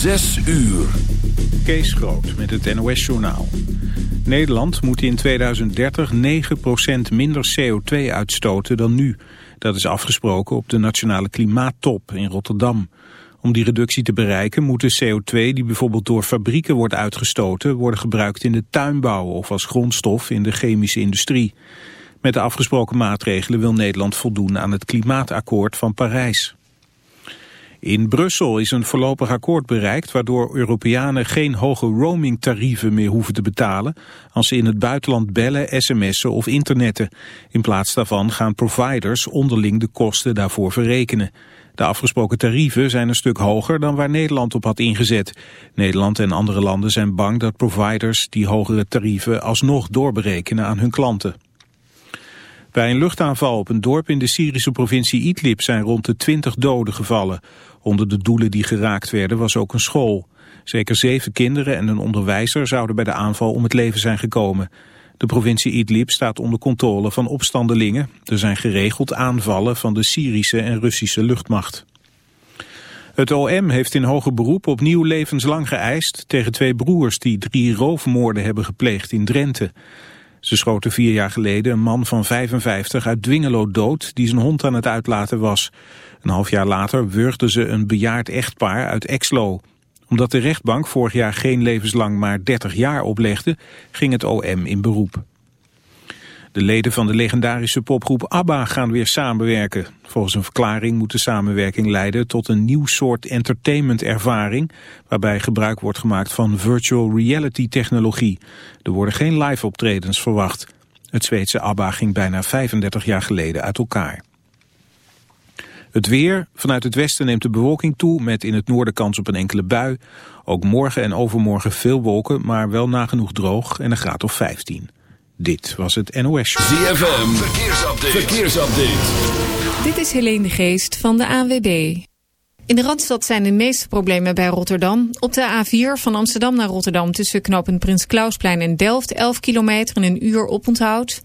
Zes uur. Kees Groot met het NOS-journaal. Nederland moet in 2030 9% minder CO2 uitstoten dan nu. Dat is afgesproken op de Nationale Klimaattop in Rotterdam. Om die reductie te bereiken moet de CO2 die bijvoorbeeld door fabrieken wordt uitgestoten... worden gebruikt in de tuinbouw of als grondstof in de chemische industrie. Met de afgesproken maatregelen wil Nederland voldoen aan het klimaatakkoord van Parijs. In Brussel is een voorlopig akkoord bereikt waardoor Europeanen geen hoge roamingtarieven meer hoeven te betalen als ze in het buitenland bellen, sms'en of internetten. In plaats daarvan gaan providers onderling de kosten daarvoor verrekenen. De afgesproken tarieven zijn een stuk hoger dan waar Nederland op had ingezet. Nederland en andere landen zijn bang dat providers die hogere tarieven alsnog doorberekenen aan hun klanten. Bij een luchtaanval op een dorp in de Syrische provincie Idlib zijn rond de 20 doden gevallen. Onder de doelen die geraakt werden was ook een school. Zeker zeven kinderen en een onderwijzer zouden bij de aanval om het leven zijn gekomen. De provincie Idlib staat onder controle van opstandelingen. Er zijn geregeld aanvallen van de Syrische en Russische luchtmacht. Het OM heeft in hoger beroep opnieuw levenslang geëist tegen twee broers die drie roofmoorden hebben gepleegd in Drenthe. Ze schoten vier jaar geleden een man van 55 uit Dwingelo dood die zijn hond aan het uitlaten was. Een half jaar later wurgden ze een bejaard echtpaar uit Exlo. Omdat de rechtbank vorig jaar geen levenslang maar 30 jaar oplegde, ging het OM in beroep. De leden van de legendarische popgroep ABBA gaan weer samenwerken. Volgens een verklaring moet de samenwerking leiden tot een nieuw soort entertainment-ervaring... waarbij gebruik wordt gemaakt van virtual reality technologie. Er worden geen live optredens verwacht. Het Zweedse ABBA ging bijna 35 jaar geleden uit elkaar. Het weer. Vanuit het westen neemt de bewolking toe met in het noorden kans op een enkele bui. Ook morgen en overmorgen veel wolken, maar wel nagenoeg droog en een graad of 15. Dit was het NOS. ZFM. Verkeersupdate. Verkeersupdate. Dit is Helene de Geest van de ANWB. In de Randstad zijn de meeste problemen bij Rotterdam. Op de A4 van Amsterdam naar Rotterdam tussen knooppunt Prins Klausplein en Delft 11 kilometer en een uur oponthoud.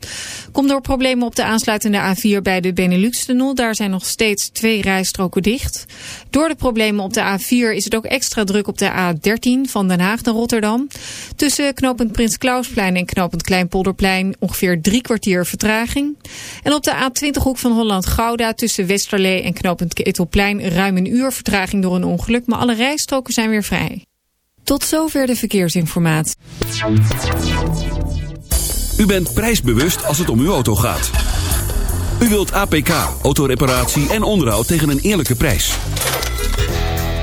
Komt door problemen op de aansluitende A4 bij de Benelux-tunnel. Daar zijn nog steeds twee rijstroken dicht. Door de problemen op de A4 is het ook extra druk op de A13 van Den Haag naar Rotterdam. Tussen knooppunt Prins Klausplein en knooppunt Kleinpolderplein ongeveer drie kwartier vertraging. En op de A20 hoek van Holland-Gouda tussen Westerlee en knooppunt Ketelplein ruim een uur vertraging door een ongeluk, maar alle rijstroken zijn weer vrij. Tot zover de verkeersinformatie. U bent prijsbewust als het om uw auto gaat. U wilt APK, autoreparatie en onderhoud tegen een eerlijke prijs.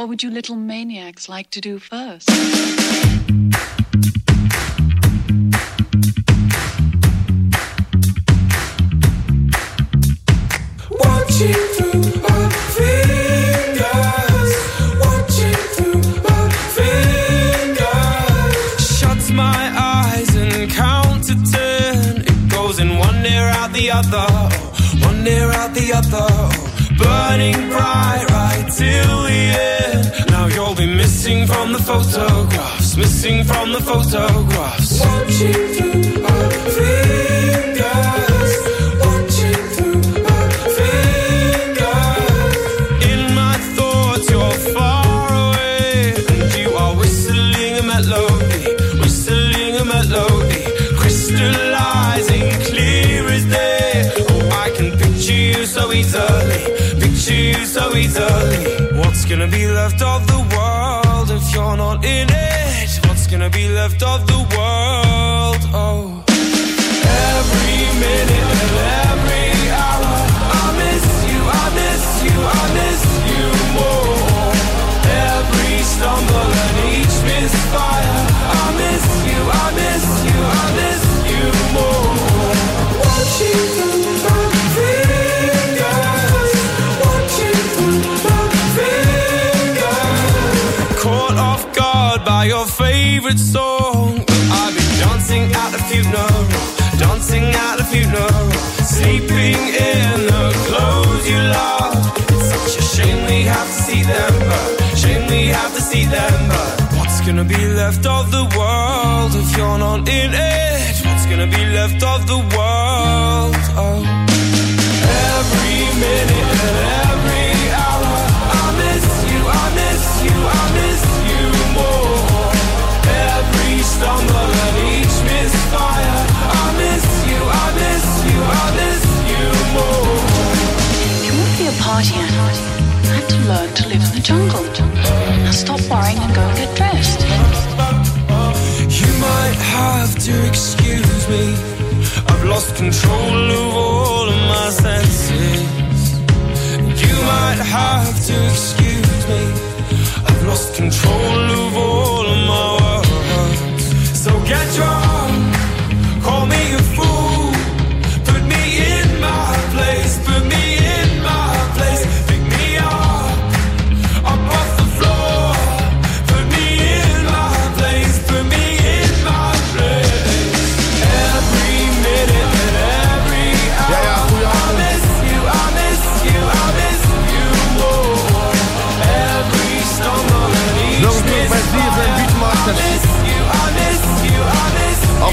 what would you little maniacs like to do first? Watching through our fingers, watching through our fingers. Shuts my eyes and count to ten. It goes in one ear out the other, one ear out the other. Burning bright right till the end. Now you'll be missing from the photographs, missing from the photographs. Watching through our fingers, watching through our fingers. In my thoughts, you're far away, and you are whistling a melody, whistling a melody, crystallizing clear as day. Oh, I can picture you so easily, picture you so so easily. What's gonna be left you're not in it? What's gonna be left of the world? Dancing at the funeral, dancing at the funeral, sleeping in the clothes you love. It's such a shame we have to see them, but shame we have to see them, but what's gonna be left of the world if you're not in it? What's gonna be left of the world? Oh, every minute and every you have to learn to live in the jungle. Now stop worrying and go and get dressed. You might have to excuse me. I've lost control of all of my senses. You might have to excuse me. I've lost control of all of my words. So get drunk,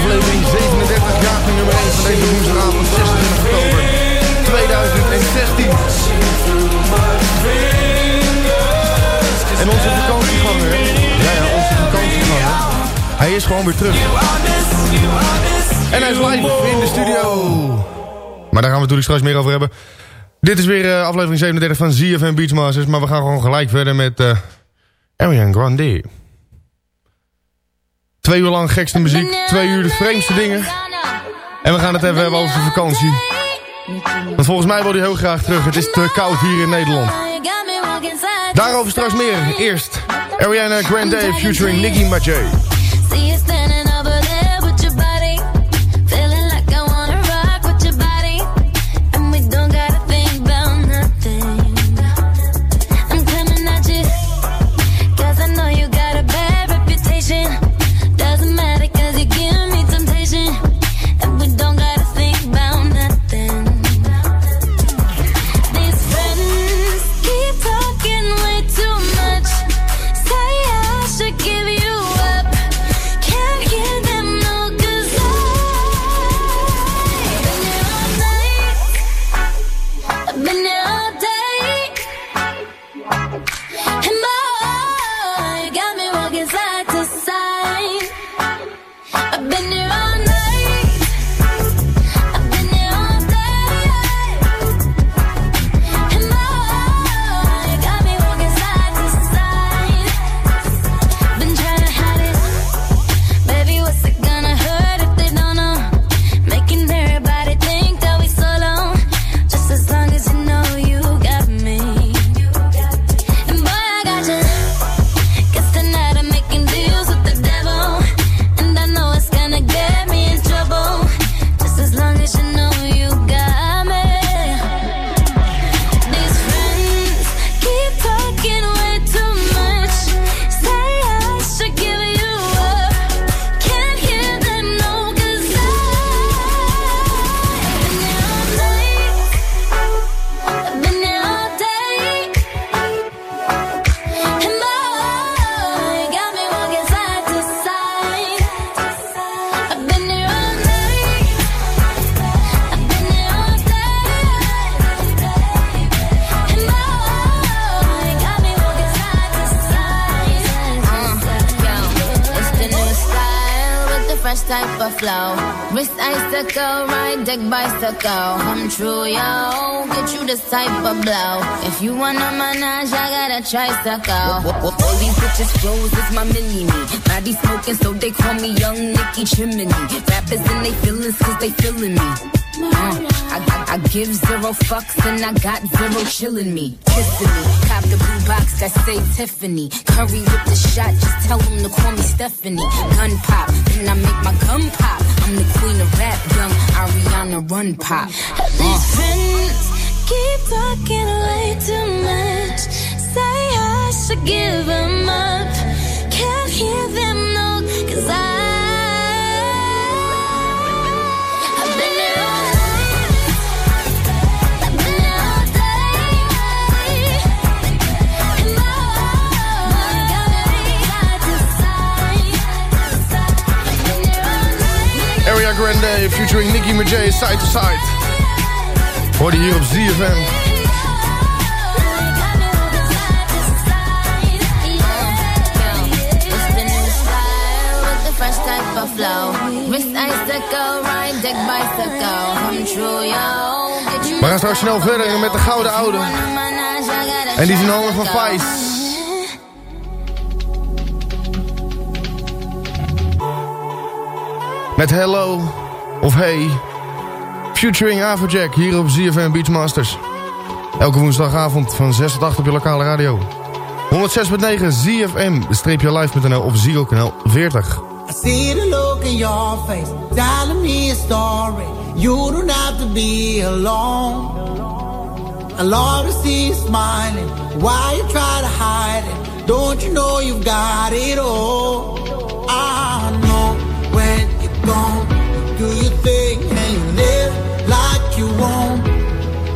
Aflevering 37, jaargang nummer 1 van deze woensdagavond 26 oktober 2016. En onze vakantieganger, ja ja, onze vakantieganger, hij is gewoon weer terug. En hij is live in de studio. Maar daar gaan we natuurlijk straks meer over hebben. Dit is weer eh, aflevering 37 van ZFM Beachmasters, maar we gaan gewoon gelijk verder met eh Ariana Grande. Twee uur lang gekste muziek, twee uur de vreemdste dingen. En we gaan het even hebben over zijn vakantie. Want volgens mij wil hij heel graag terug. Het is te koud hier in Nederland. Daarover straks meer. Eerst Ariana Grande featuring Nicki Minaj. Wrist icicle, ride deck bicycle. Come true, yo. Get you this type of blow. If you wanna manage, I got a tricycle. All these bitches flows is my mini me. Body smoking, so they call me Young Nicky Chimney. Rappers and they feelings, cause they feeling me. Uh, I, I, give zero fucks and I got zero chillin' me. Kissing me. Cop the blue box that say Tiffany. Curry with the shot, just tell them to call me Stephanie. Gun pop, then I make my gun pop. I'm the queen of rap, young Ariana Run Pop. These uh. friends keep talking way too much. Say I should give them up. Can't hear them, no, cause I. Area Grande featuring Nicki Minaj, Side to Side. Hoor hier op ZFM. We gaan straks snel verder met de gouden oude. En die in handen van Vice. Met Hello of Hey. Featuring Afrojack hier op ZFM Beachmasters. Elke woensdagavond van 6 tot 8 op je lokale radio. 106.9 ZFM, streepje live.nl of Ziggo kanaal 40. I see the look in your face, telling me a story. You don't have to be alone. I love to see you smiling. Why you try to hide it? Don't you know you've got it all? You're do your thing and you live like you.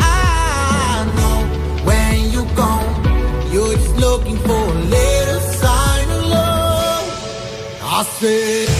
I know when you're gone, you're just looking for a little sign of love. I said,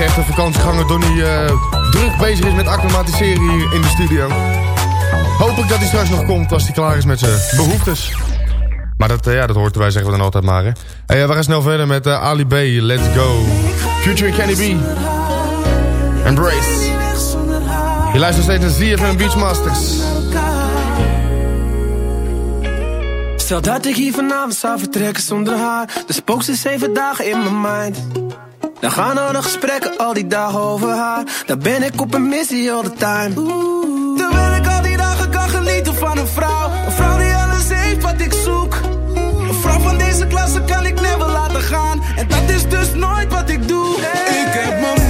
enige echte vakantieganger Donny uh, eh, druk bezig is met acclimatiseren hier in de studio. Hoop ik dat hij straks nog komt als hij klaar is met zijn behoeftes. Maar dat, eh, ja, dat hoort wij zeggen we dan altijd maar. Hè. Hey, eh, we gaan snel verder met uh, Ali B, Let's Go. Future Kenny B. Embrace. Je luistert steeds naar ZFM Beachmasters. Stel dat ik hier vanavond zou vertrekken zonder haar. de spook ze zeven dagen in mijn mind. Dan gaan al de gesprekken al die dagen over haar. Dan ben ik op een missie all the time. Ooh. Terwijl ik al die dagen kan genieten van een vrouw. Een vrouw die alles heeft wat ik zoek. Een vrouw van deze klasse kan ik never laten gaan. En dat is dus nooit wat ik doe. Ik heb mijn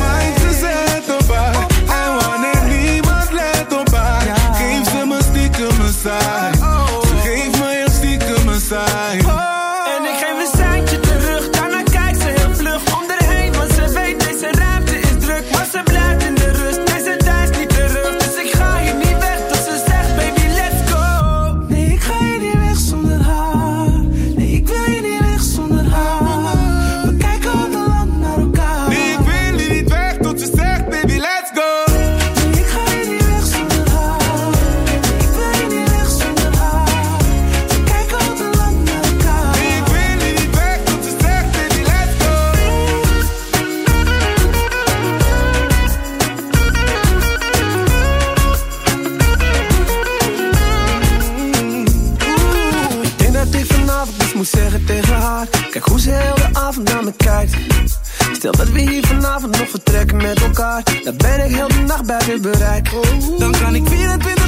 Dan ben ik heel de nacht buiten bereik. Dan kan ik 24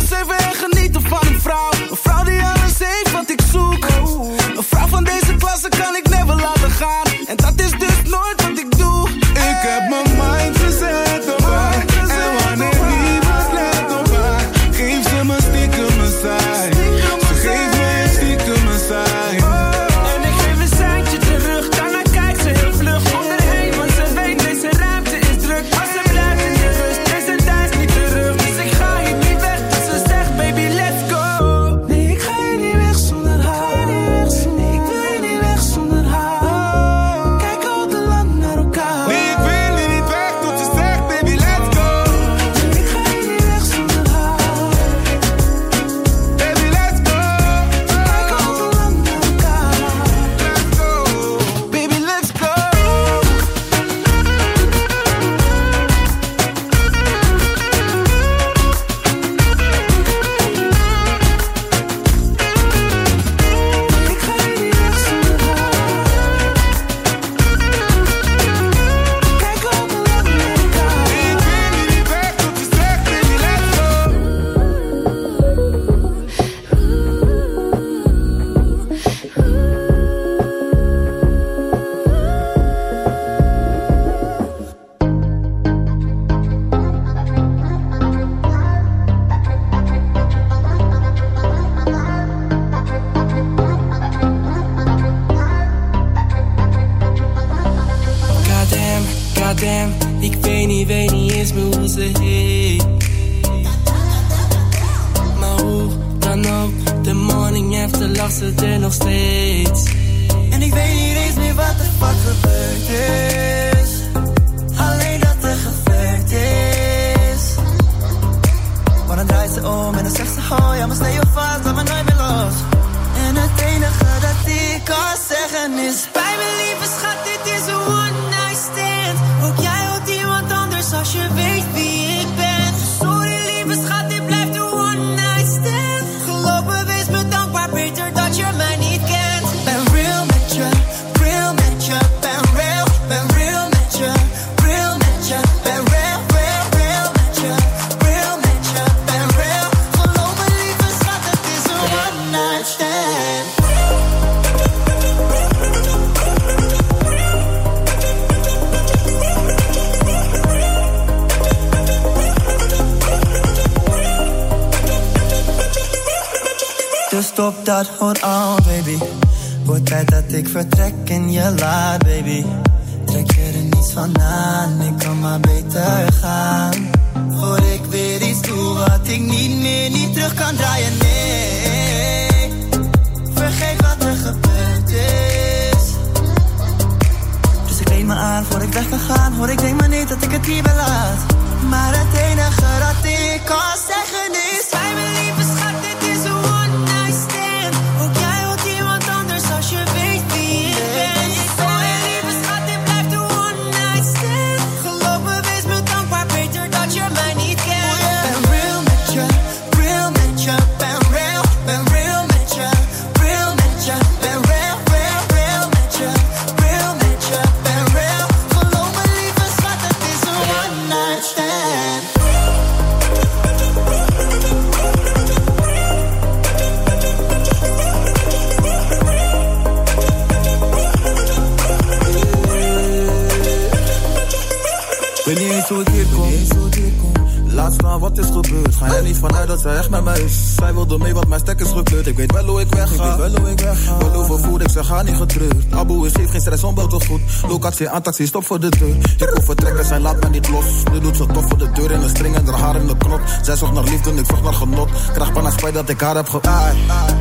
getreurd. Abu is heeft geen stress, onbelt goed. Locatie aan taxi, stop voor de deur. Ik wil vertrekken, zij laat me niet los. Nu doet ze tof voor de deur in de string en haar haar in de knot. Zij zocht naar liefde, ik zocht naar genot. Krijg bijna spijt dat ik haar heb ge... Ai, ai.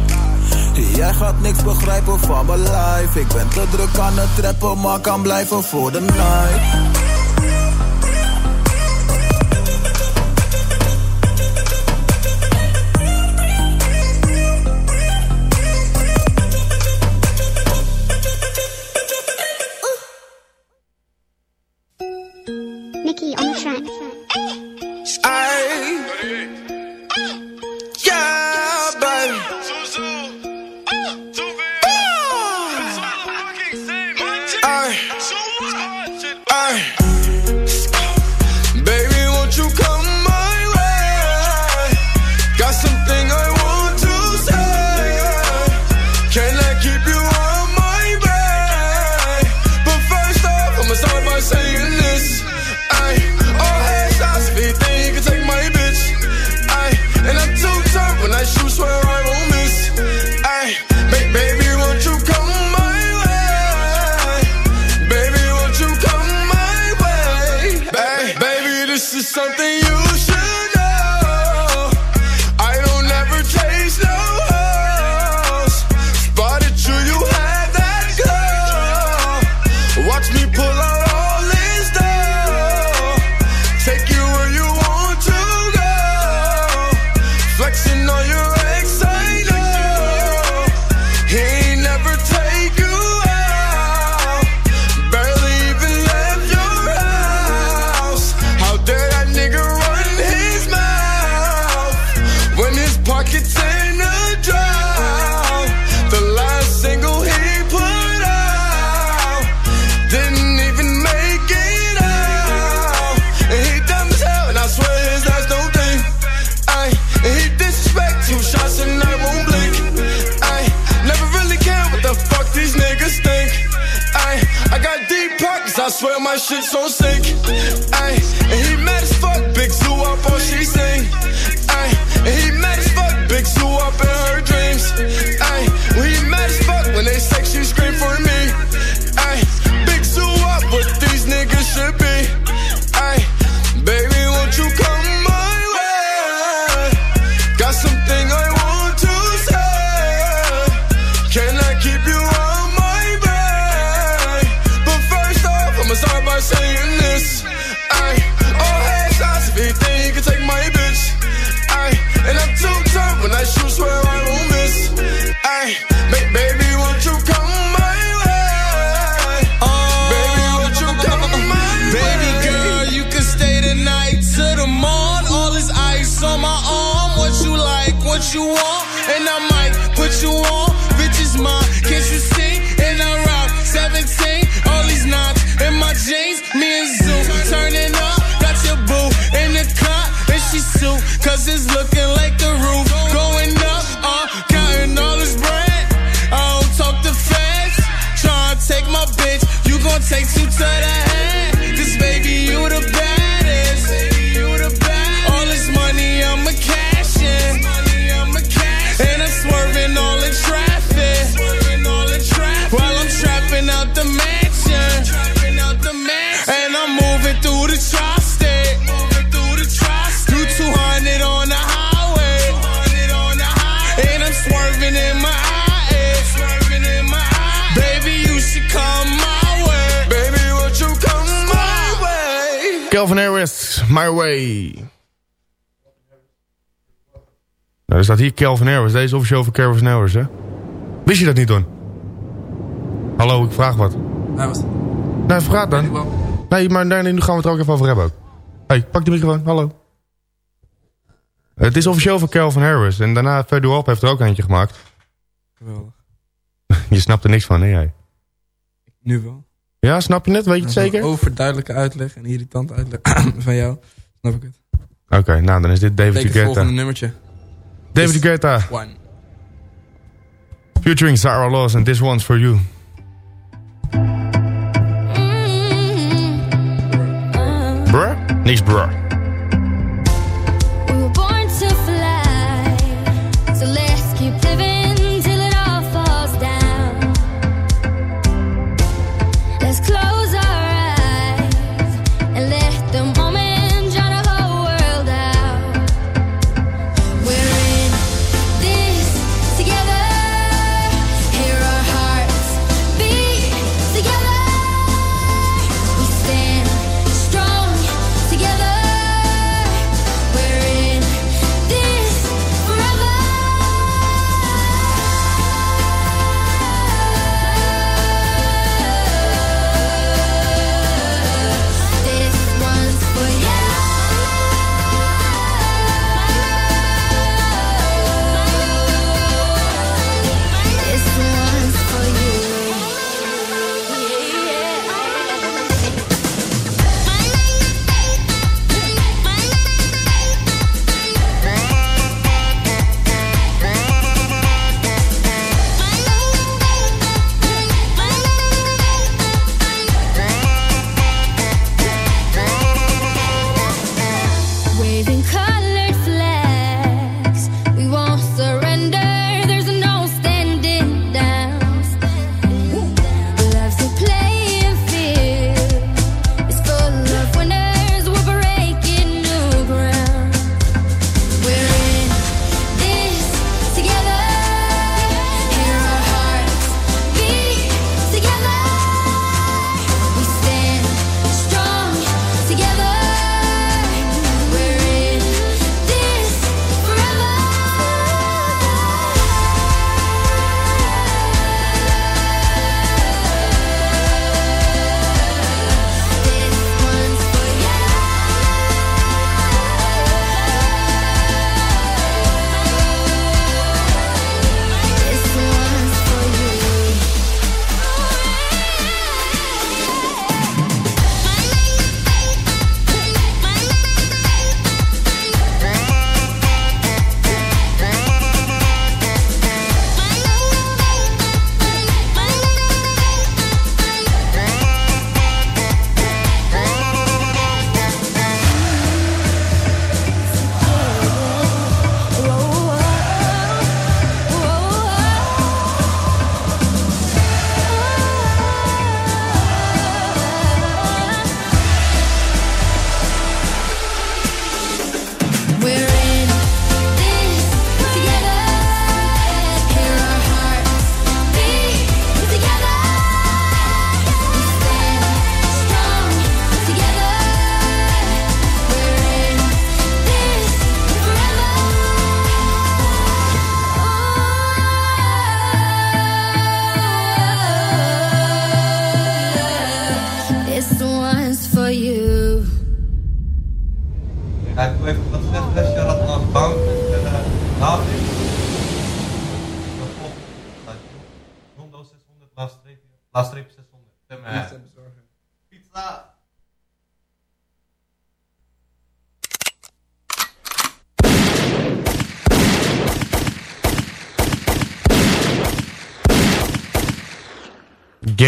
Jij gaat niks begrijpen van mijn life. Ik ben te druk aan het trappen, maar kan blijven voor de night. My shit's on sync. Out the mansion. And I'm moving through the tri-state. Do 200 on the highway. And I'm swerving in my IA. Baby, you should come my way. Baby, won't you come my way? Calvin Harris, My Way. Nou, er staat hier Calvin Harris. Deze officieel voor Calvin Harris, hè? Wist je dat niet, Don? Hallo, ik vraag wat. Nee, wat? Nee, vraag dan. Nee, maar nee, nee, nu gaan we het er ook even over hebben ook. hey, pak de microfoon. Hallo. Het is officieel voor Calvin Harris. En daarna Op heeft er ook eentje gemaakt. Geweldig. Je snapt er niks van, hè jij? Nu wel. Ja, snap je het? Weet je het zeker? Oké, Overduidelijke uitleg en irritante uitleg van jou. Snap ik het. nou dan is dit David Teken het Guetta. volgende nummertje. David Guetta. One. Featuring Sarah Laws and This One's For You. Bruh? Niks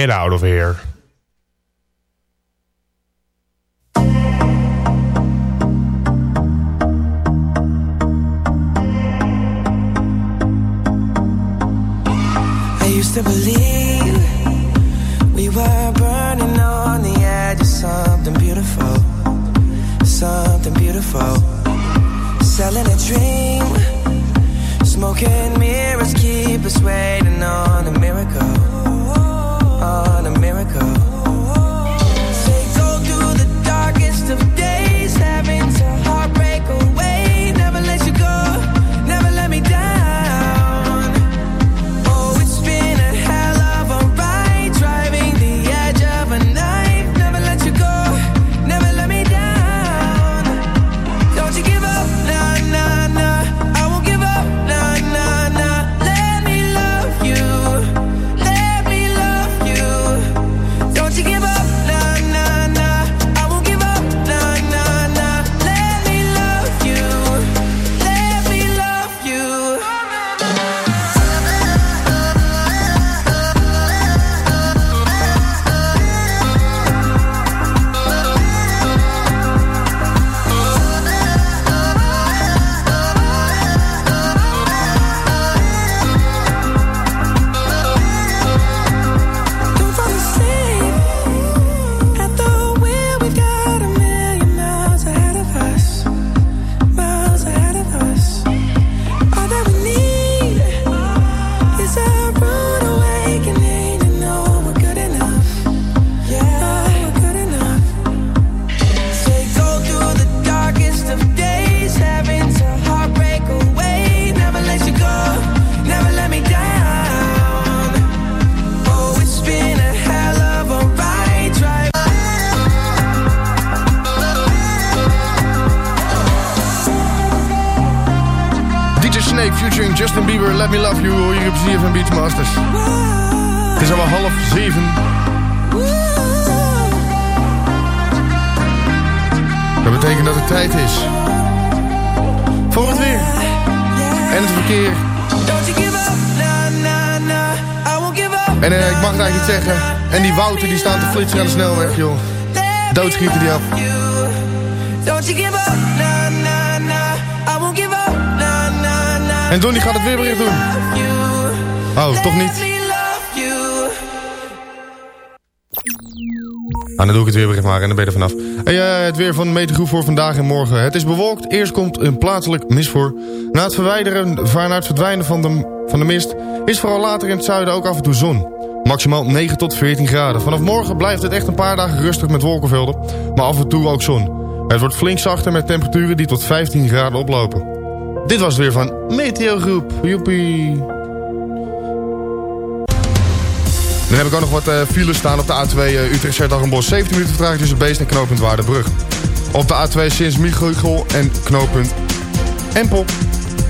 Get out of here. Aan de snelweg, joh. Doodschieten die af. En Donnie gaat het weerbericht doen. Oh, toch niet? Ah, dan doe ik het weerbericht maar en dan ben je er vanaf. Hey, eh, het weer van de metergroep voor vandaag en morgen. Het is bewolkt. Eerst komt een plaatselijk mist voor. Na het, verwijderen, na het verdwijnen van de, van de mist... is vooral later in het zuiden ook af en toe zon. Maximaal 9 tot 14 graden. Vanaf morgen blijft het echt een paar dagen rustig met wolkenvelden. Maar af en toe ook zon. Het wordt flink zachter met temperaturen die tot 15 graden oplopen. Dit was het weer van Meteogroep. Joepie. Dan heb ik ook nog wat uh, files staan op de A2 uh, utrecht Sertogenbos. 17 minuten vertraging tussen Beest en knooppunt Waardenbrug. Op de A2 sinds Michiel en knooppunt Empel.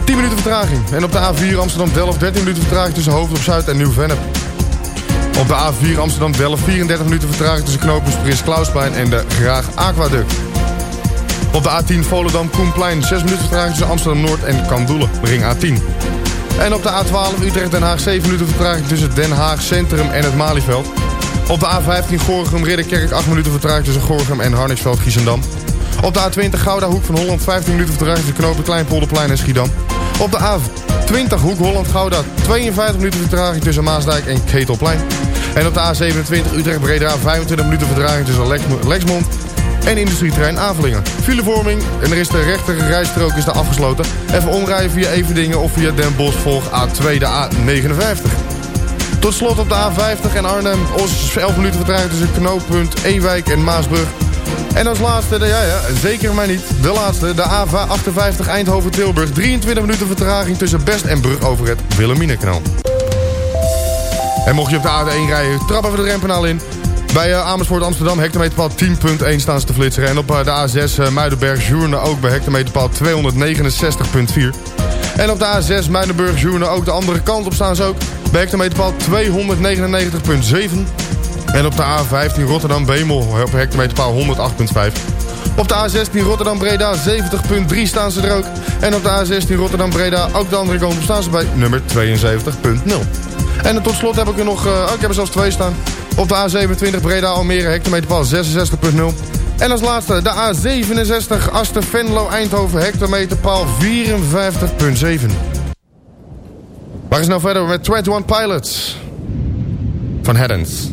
10 minuten vertraging. En op de A4 Amsterdam-Delft 13 minuten vertraging tussen Hoofddorp Zuid en Nieuw-Vennep. Op de A4 Amsterdam-Delft 34 minuten vertraging tussen knooppunt Prins Klausplein en de Graag Aquaduct. Op de A10 Volendam-Koenplein 6 minuten vertraging tussen Amsterdam-Noord en Kandoelen, ring A10. En op de A12 Utrecht-Den Haag 7 minuten vertraging tussen Den Haag Centrum en het Malieveld. Op de A15 Gorinchem-Ridderkerk 8 minuten vertraging tussen Gorinchem en Harningsveld-Giessendam. Op de A20 Gouda Hoek van Holland 15 minuten vertraging tussen Knopen Kleinpolderplein en Schiedam. Op de A20 Hoek Holland Gouda 52 minuten vertraging tussen Maasdijk en Ketelplein. En op de A27 Utrecht-Breda 25 minuten vertraging tussen Lexmond en industrieterrein Avelingen. Filevorming en er is de rechter rijstrook is daar afgesloten. Even omrijden via Everdingen of via Den Bosch volg A2 de A59. Tot slot op de A50 en Arnhem. Os 11 minuten vertraging tussen knooppunt Ewijk en Maasbrug. En als laatste, ja, ja, zeker maar niet, de laatste, de A58 Eindhoven-Tilburg. 23 minuten vertraging tussen Best en Brug over het Wilhelminekanaal. En mocht je op de A1 rijden, trap even de rempenaal in. Bij uh, Amersfoort Amsterdam, hectometerpaal 10.1 staan ze te flitsen. En op uh, de A6 uh, Muidenberg Journe ook bij hectometerpaal 269.4. En op de A6 Muidenberg Journe ook de andere kant op staan ze ook. Bij hectometerpaal 299.7. En op de A15 Rotterdam Bemel op hectometerpaal 108.5. Op de A16 Rotterdam Breda 70.3 staan ze er ook. En op de A16 Rotterdam Breda ook de andere kant staan ze bij nummer 72.0. En tot slot heb ik er nog, uh, oh, ik heb er zelfs twee staan. Op de A27 Breda Almere hectometerpaal 66.0. En als laatste de A67 Aster Venlo Eindhoven hectometerpaal 54.7. Waar is nou verder met 21 Pilots van Heddens.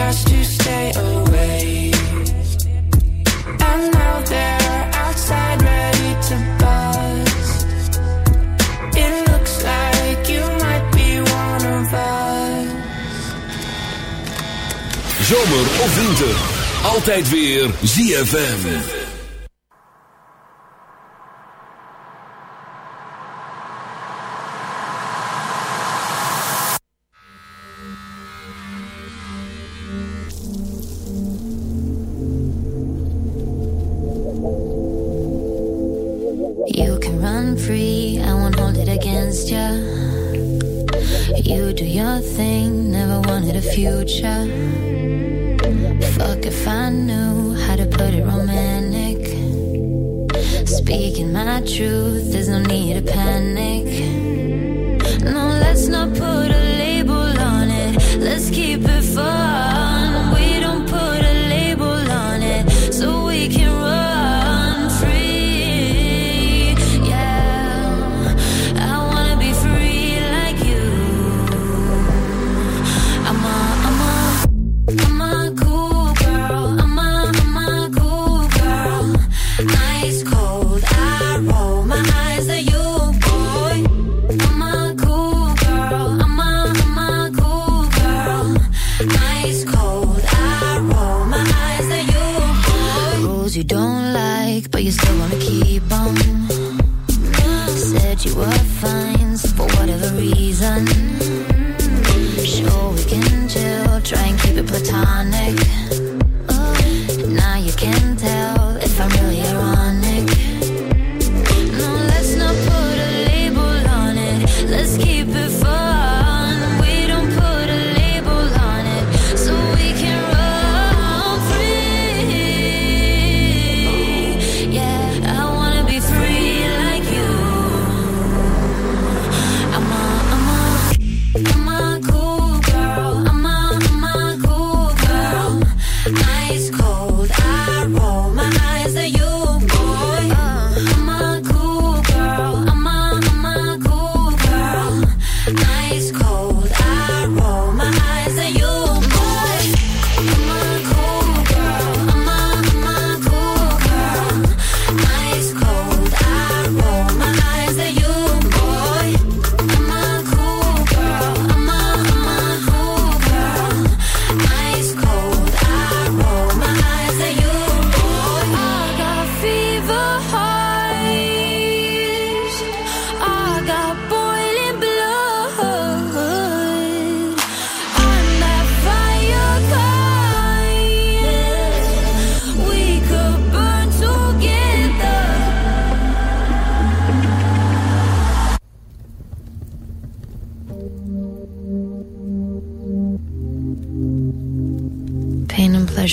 just to stay away. And now they're outside ready to bust. It looks like you might be one of us. Zomer of winter, altijd weer ZFM.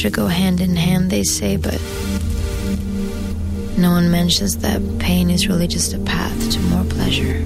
go hand in hand, they say, but no one mentions that pain is really just a path to more pleasure.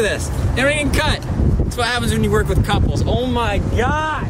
Look at this. Everything cut. That's what happens when you work with couples. Oh my God.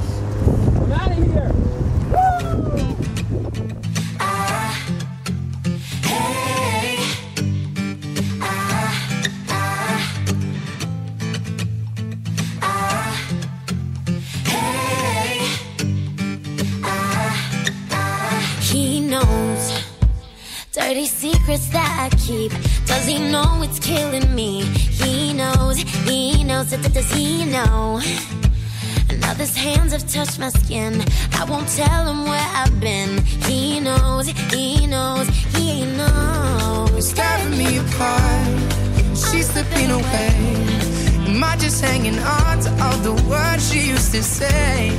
to say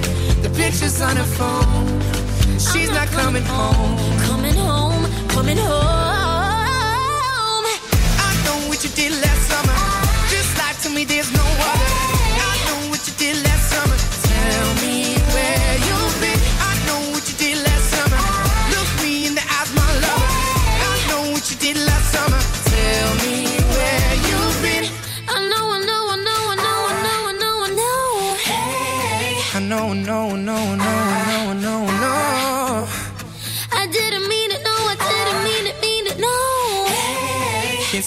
the picture's on her phone. She's I'm not, not coming, coming home. Coming home, coming home. I know what you did last summer. Just lie to me, there's no other.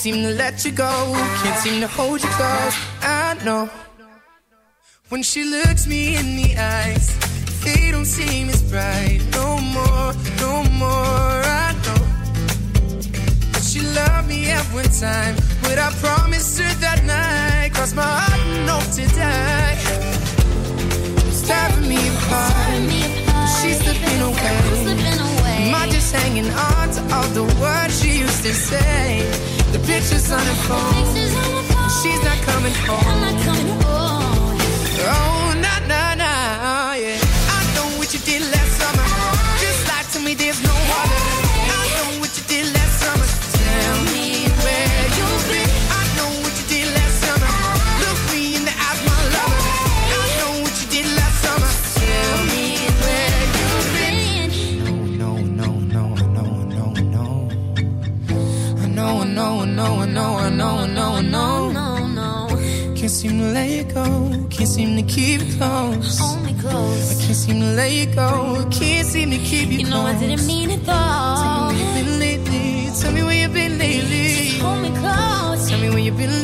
Seem to let you go. Can't seem to hold you close. I know. When she looks me in the eyes, they don't seem as bright. No more, no more. I know. But she loved me one time. What I promised her that night. Cross my heart and hope to die. It's tearing me apart. She's slipping away. Am I just hanging on to all the words she used to say? The pictures on her phone. She's not coming home. Oh, nah, nah, nah, yeah. I know what you did last summer. Just lie to me, there's no other. Know, I know, I know, I know, know. No, no. Can't seem to let you go. Can't seem to keep it close. Me close. I can't seem to let you go. Can't seem to keep you, You know I didn't mean it though. Tell me where you've been lately. Tell me where you've been lately. Just Hold me close. Tell me where you've been lately.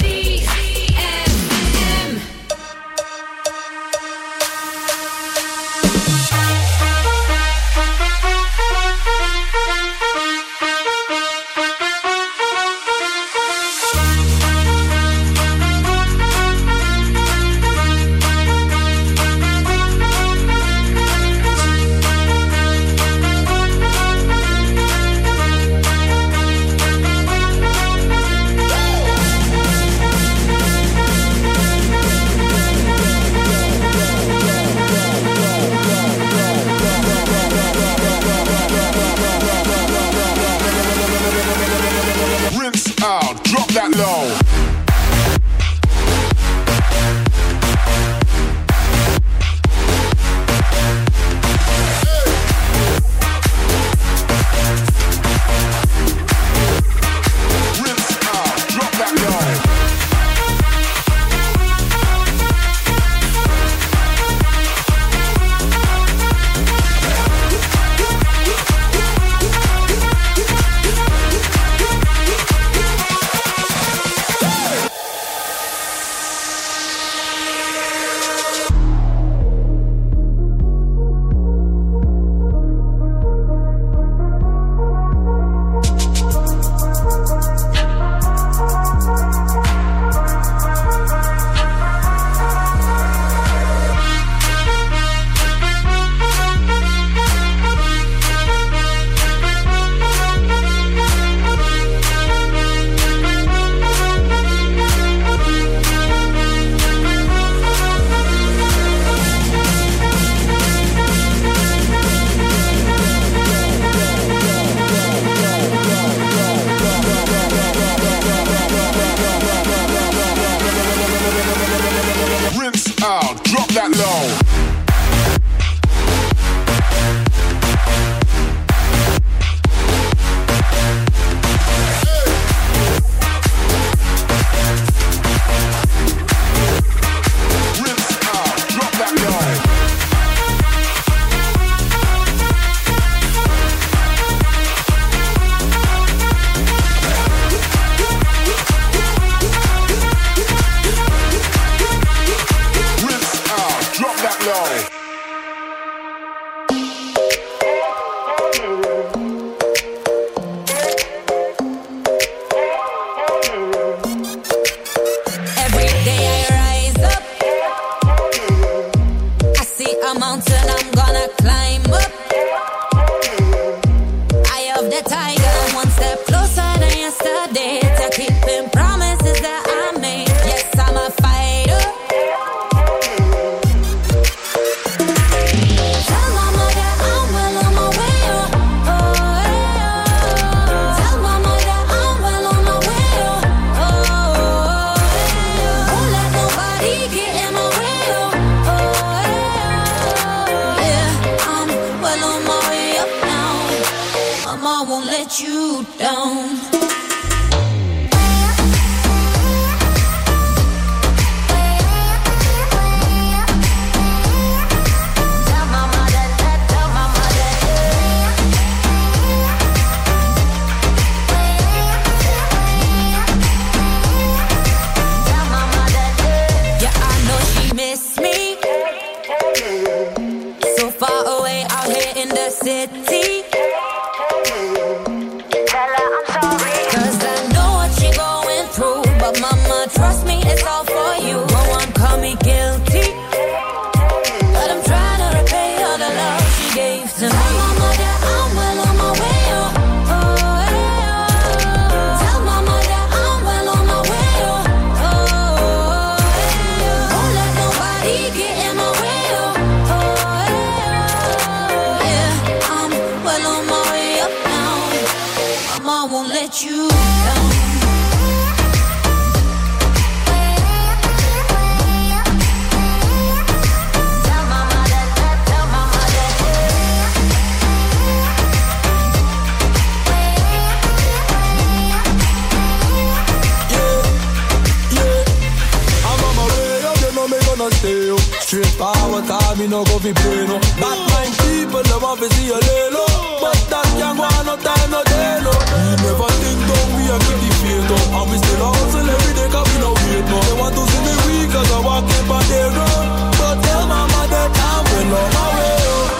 Stay up. Straight forward, cause me no go fi play no. Bad mind people, they want to see you lay low. But that can't go on no time, no day no. We never think down, we a keep the faith up. And we still hustle every day, cause we no wait no. They want to see me weak, cause I walk in on their road. But tell mama that oh. I'm well on my way up.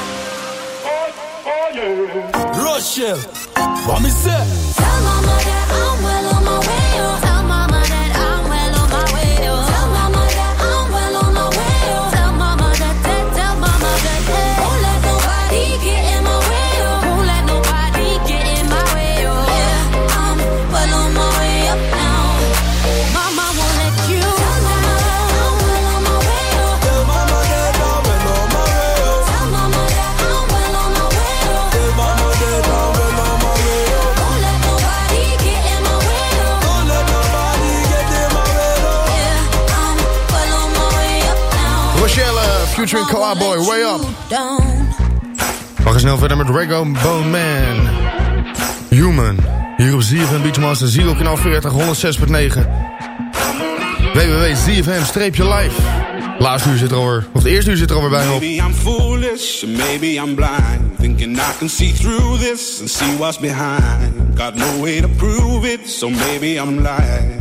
Rochelle, what me say? Tell mama that I'm well on my way up. Featuring Cowboy, Way Up. We gaan snel verder met Rego Bone Man. Human. Hier op ZFM Beachmaster, Zero kanaal 40, 106.9. www.zfm-live. Laatste uur zit er alweer, of het eerste uur zit er alweer bijna op. Maybe I'm foolish, maybe I'm blind. Thinking I can see through this and see what's behind. Got no way to prove it, so maybe I'm lying.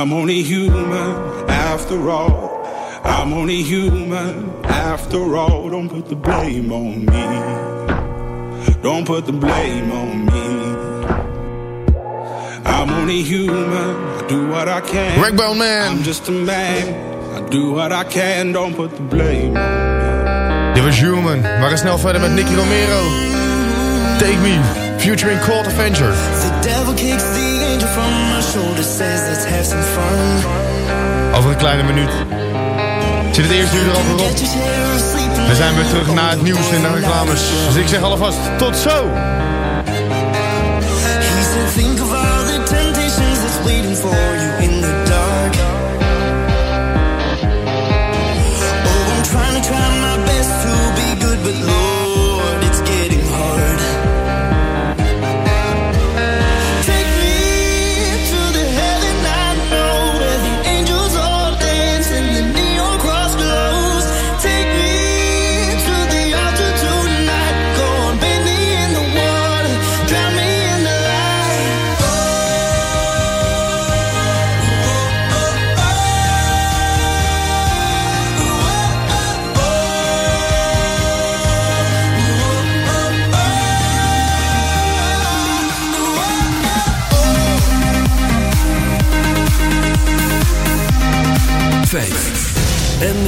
I'm only human after all. I'm only human after all. Don't put the blame on me. Don't put the blame on me. I'm only human. I do what I can. Ragbone Man. I'm just a man. I do what I can. Don't put the blame on me. Dit was Human. We gaan snel verder met Nicky Romero. Take Me, featuring Cold Avenger. The devil kicks the angel from my shoulder, says let's have some fun. Over een kleine minuut. Zit het eerste uur er alweer op. We zijn weer terug naar het nieuws en de reclames. Dus ik zeg alvast tot zo. He said, think of all the temptations that's waiting for you